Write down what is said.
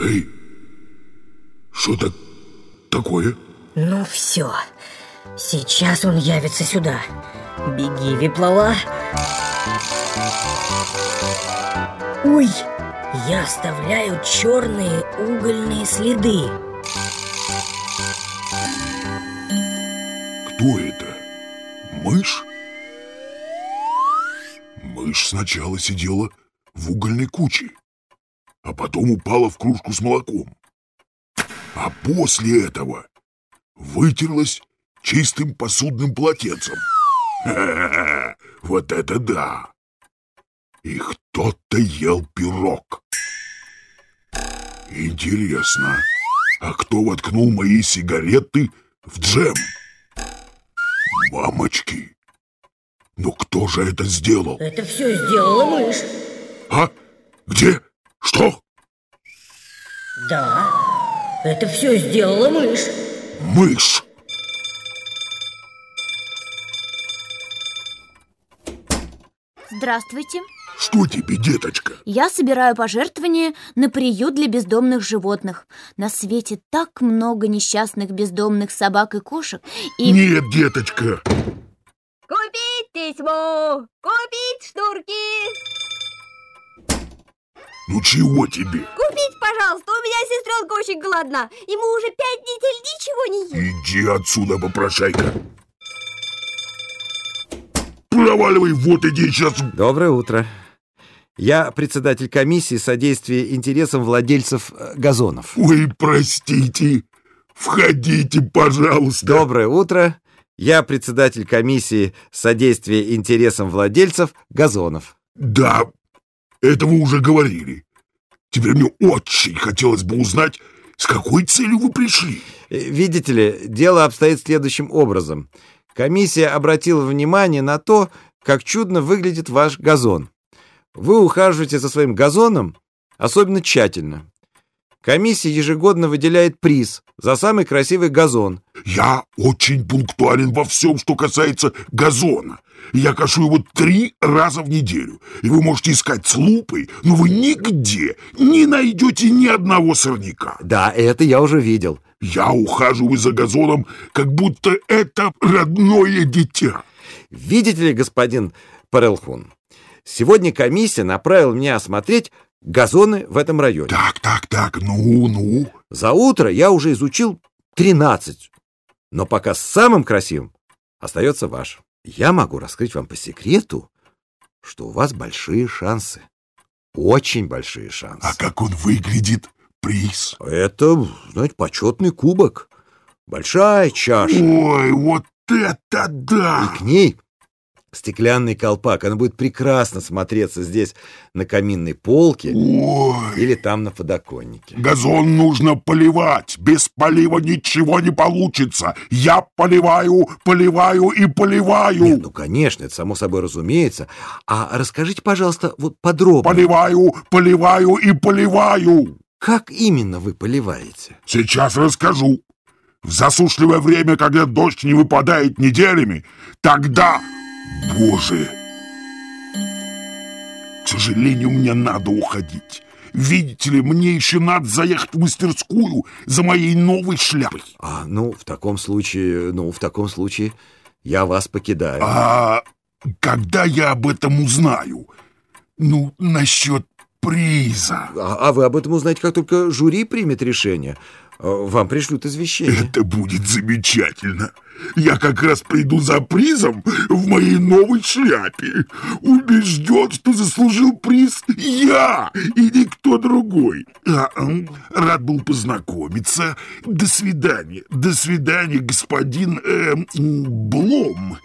Эй, что так такое? Ну все, сейчас он явится сюда. Беги, Виплала. Ой, я оставляю черные угольные следы. Кто это? Мышь? Мышь сначала сидела в угольной куче, а потом упала в кружку с молоком. А после этого вытерлась чистым посудным полотенцем. Ха-ха-ха, вот это да! И кто-то ел пирог. Интересно, а кто воткнул мои сигареты в джем? Мамочки! Ну кто же это сделал? Это все сделала мышь. А? Где? Что? Да, это все сделала мышь. Мышь! Здравствуйте. Что тебе, деточка? Я собираю пожертвования на приют для бездомных животных. На свете так много несчастных бездомных собак и кошек. И Нет, деточка! Купить письмо! Купить шнурки! Ну чего тебе? Купить, пожалуйста, у меня сестренка очень голодна. Ему уже пять недель ничего не ест. Иди отсюда, попрошайка! Проваливай, вот иди сейчас... Доброе утро. Я председатель комиссии содействия интересам владельцев э, газонов. Ой, простите. Входите, пожалуйста. Доброе утро. Я председатель комиссии содействия интересам владельцев газонов. Да, это вы уже говорили. Теперь мне очень хотелось бы узнать, с какой целью вы пришли. Э, Видите ли, дело обстоит следующим образом. Комиссия обратила внимание на то, как чудно выглядит ваш газон. Вы ухаживаете за своим газоном особенно тщательно. Комиссия ежегодно выделяет приз за самый красивый газон. Я очень пунктуален во всем, что касается газона. Я кашу его три раза в неделю. И вы можете искать с лупой, но вы нигде не найдете ни одного сорняка. Да, это я уже видел. Я ухаживаю за газоном, как будто это родное дитя. Видите ли, господин Парелхун, сегодня комиссия направила меня осмотреть газоны в этом районе. Так, так, так, ну, ну. За утро я уже изучил 13, но пока самым красивым остается ваш. Я могу раскрыть вам по секрету, что у вас большие шансы. Очень большие шансы. А как он выглядит? Приз. Это, знаете, почетный кубок. Большая чаша. Ой, вот это да! И к ней стеклянный колпак. Она будет прекрасно смотреться здесь на каминной полке Ой, или там на подоконнике. газон нужно поливать. Без полива ничего не получится. Я поливаю, поливаю и поливаю. Нет, ну, конечно, это само собой разумеется. А расскажите, пожалуйста, вот подробно, Поливаю, поливаю и поливаю. как именно вы поливаете? Сейчас расскажу. В засушливое время, когда дождь не выпадает неделями, тогда... Боже! К сожалению, мне надо уходить. Видите ли, мне еще надо заехать в мастерскую за моей новой шляпой. А, ну, в таком случае, ну, в таком случае я вас покидаю. А когда я об этом узнаю? Ну, насчет приза. А, а вы об этом узнаете, как только жюри примет решение. А, Вам пришлют извещение. Это будет замечательно. Я как раз приду за призом в моей новой шляпе. Убежден, что заслужил приз я и никто другой. А, м, рад был познакомиться. До свидания. До свидания, господин э, Блом.